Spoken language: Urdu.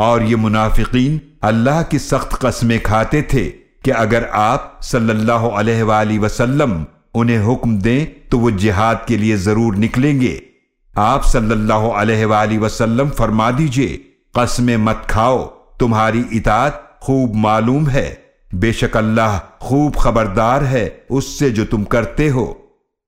اور یہ منافقین اللہ کی سخت قسمیں کھاتے تھے کہ اگر آپ صلی اللہ علیہ وآلہ وسلم انہیں حکم دیں تو وہ جہاد کے لیے ضرور نکلیں گے۔ آپ صلی اللہ علیہ وآلہ وسلم فرما دیجیے، قسمیں مت کھاؤ، تمہاری اطاعت خوب معلوم ہے۔ بے شک اللہ خوب خبردار ہے اس سے جو تم کرتے ہو۔